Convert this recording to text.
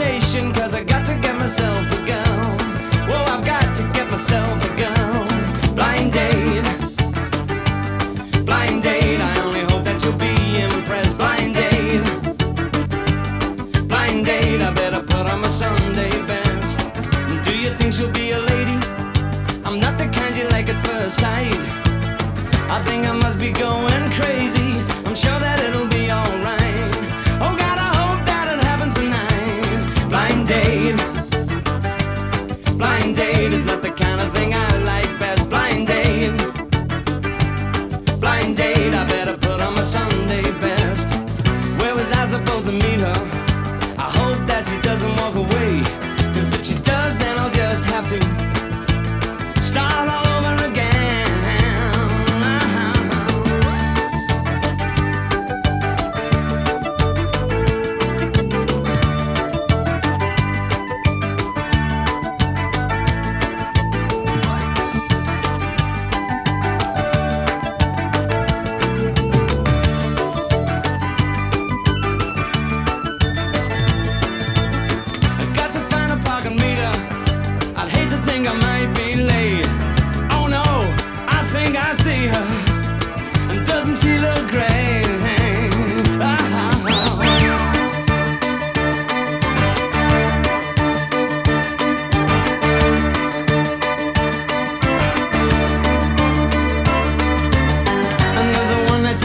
searching cause I got to get myself a girl. Whoa, I've got to get myself a girl. Blind date. Blind date. I only hope that you'll be impressed. Blind date. Blind date. I better put on my Sunday best. Do you think she'll be a lady? I'm not the kind you like at first sight. I think I must be going crazy. To meet her? I hope that she doesn't walk away. I might be late. Oh no, I think I see her. And doesn't she look great? Ah. Another one night